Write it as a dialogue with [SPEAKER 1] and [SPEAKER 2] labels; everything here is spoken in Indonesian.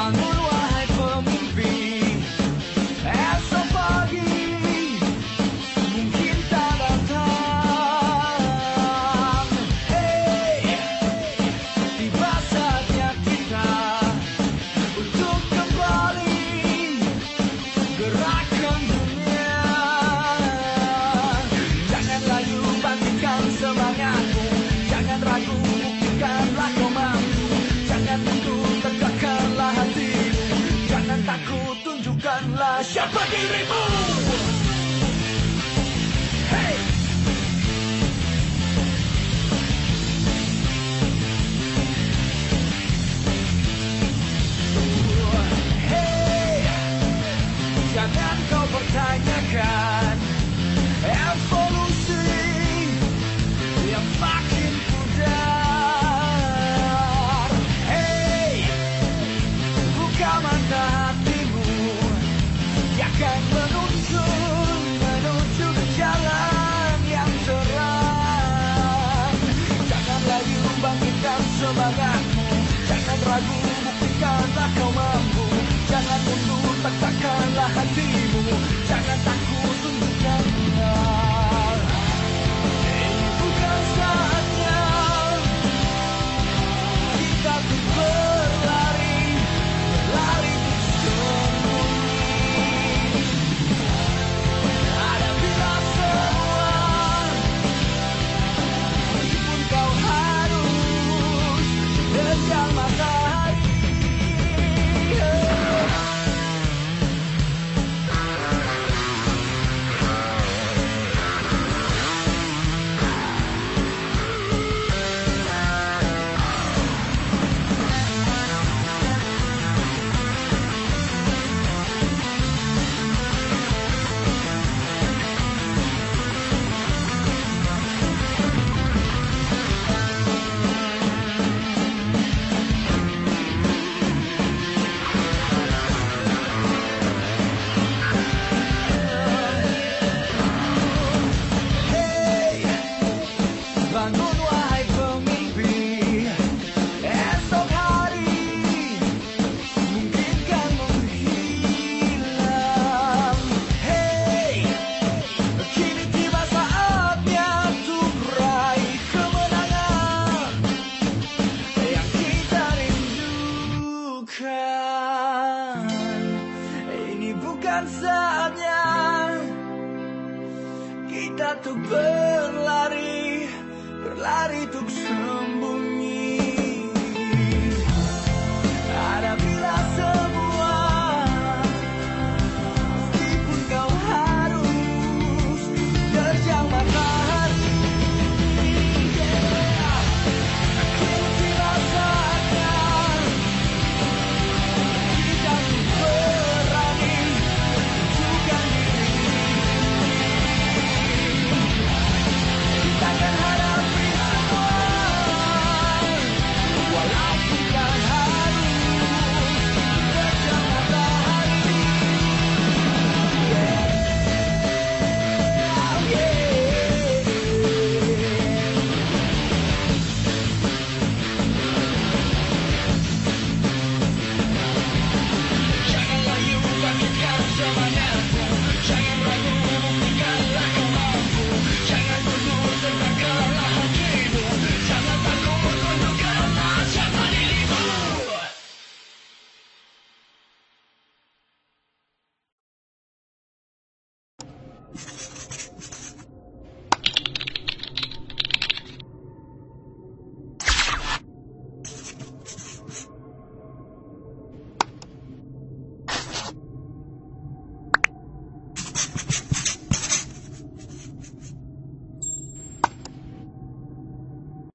[SPEAKER 1] van. jeopardy removed. semangatmu Jangan ragu buktikanlah kau mampu. Jangan mundur tetapkanlah hatimu. Jangan takut Bukan saatnya kita tuh berlari, berlari tuh sembunyi.